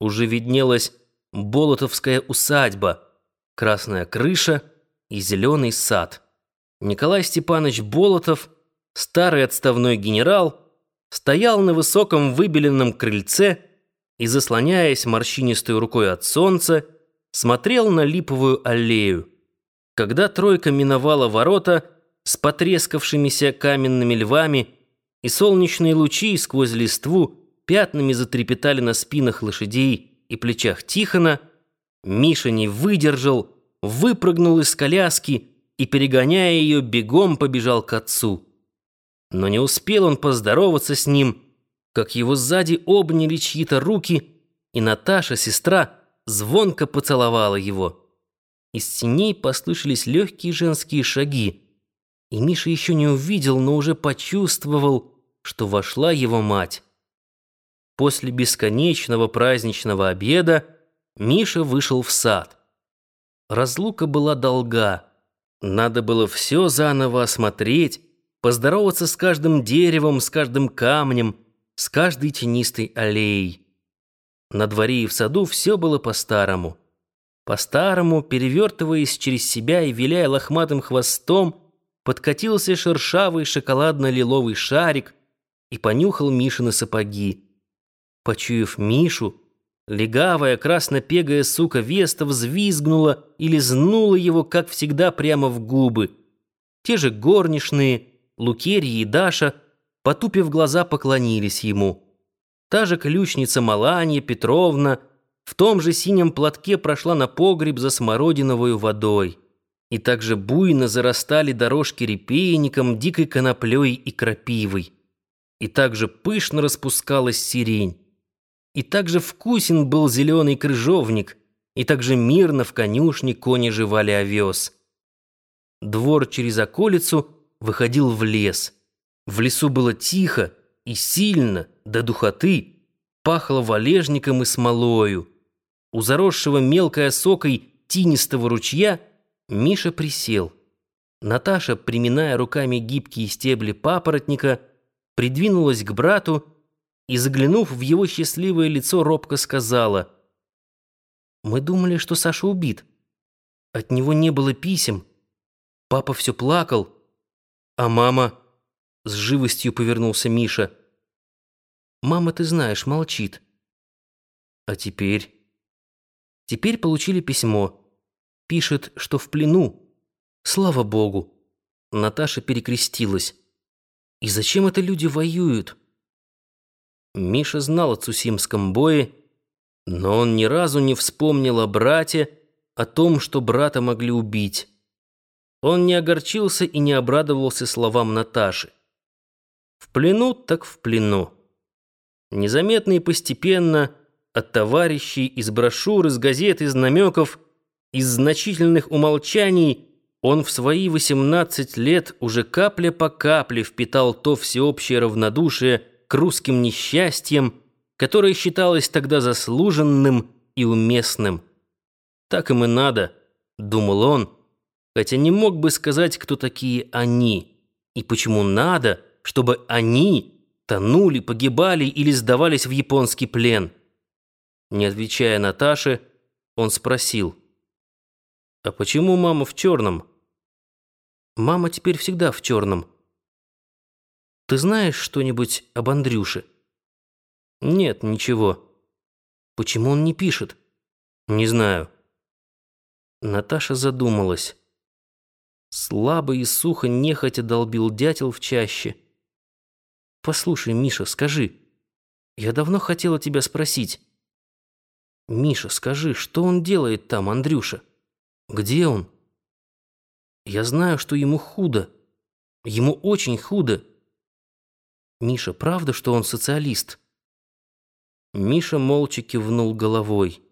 уже виднелась Болотовская усадьба, красная крыша и зеленый сад. Николай Степанович Болотов, старый отставной генерал, стоял на высоком выбеленном крыльце и, заслоняясь морщинистой рукой от солнца, смотрел на липовую аллею. Когда тройка миновала ворота с потрескавшимися каменными львами, и солнечные лучи сквозь листву пятнами затрепетали на спинах лошадей и плечах Тихона, Миша не выдержал, выпрыгнул из коляски и, перегоняя ее, бегом побежал к отцу. Но не успел он поздороваться с ним, как его сзади обняли чьи-то руки, и Наташа, сестра, звонко поцеловала его. Из теней послышались легкие женские шаги, и Миша еще не увидел, но уже почувствовал, что вошла его мать. После бесконечного праздничного обеда Миша вышел в сад. Разлука была долга. Надо было все заново осмотреть, поздороваться с каждым деревом, с каждым камнем, с каждой тенистой аллеей. На дворе и в саду все было по-старому. По-старому, перевертываясь через себя и виляя лохматым хвостом, подкатился шершавый шоколадно-лиловый шарик и понюхал Мишины сапоги. Почуяв Мишу, легавая краснопегая сука Веста взвизгнула и лизнула его, как всегда, прямо в губы. Те же горничные, Лукерья и Даша, потупив глаза, поклонились ему. Та же ключница Маланья Петровна в том же синем платке прошла на погреб за смородиновой водой. И также буйно зарастали дорожки репейником, дикой коноплей и крапивой. И также пышно распускалась сирень. И также вкусен был зеленый крыжовник, и также мирно в конюшне кони жевали овес. Двор через околицу выходил в лес. В лесу было тихо и сильно, до духоты, пахло валежником и смолою. У заросшего мелкой осокой тинистого ручья Миша присел. Наташа, приминая руками гибкие стебли папоротника, придвинулась к брату и, заглянув в его счастливое лицо, робко сказала, «Мы думали, что Саша убит. От него не было писем. Папа все плакал, а мама...» С живостью повернулся Миша. «Мама, ты знаешь, молчит. А теперь...» «Теперь получили письмо. Пишет, что в плену. Слава Богу!» Наташа перекрестилась. «И зачем это люди воюют?» Миша знал о Цусимском бое, но он ни разу не вспомнил о брате, о том, что брата могли убить. Он не огорчился и не обрадовался словам Наташи. В плену так в плену. Незаметно и постепенно от товарищей, из брошюр, из газет, из намеков, из значительных умолчаний он в свои 18 лет уже капля по капле впитал то всеобщее равнодушие, к русским несчастьям, которое считалось тогда заслуженным и уместным. «Так им и надо», — думал он, хотя не мог бы сказать, кто такие «они», и почему надо, чтобы они тонули, погибали или сдавались в японский плен. Не отвечая Наташе, он спросил, «А почему мама в черном?» «Мама теперь всегда в черном», ты знаешь что-нибудь об Андрюше? Нет, ничего. Почему он не пишет? Не знаю. Наташа задумалась. Слабо и сухо нехотя долбил дятел в чаще. Послушай, Миша, скажи. Я давно хотела тебя спросить. Миша, скажи, что он делает там, Андрюша? Где он? Я знаю, что ему худо. Ему очень худо. Миша, правда, что он социалист?» Миша молча кивнул головой.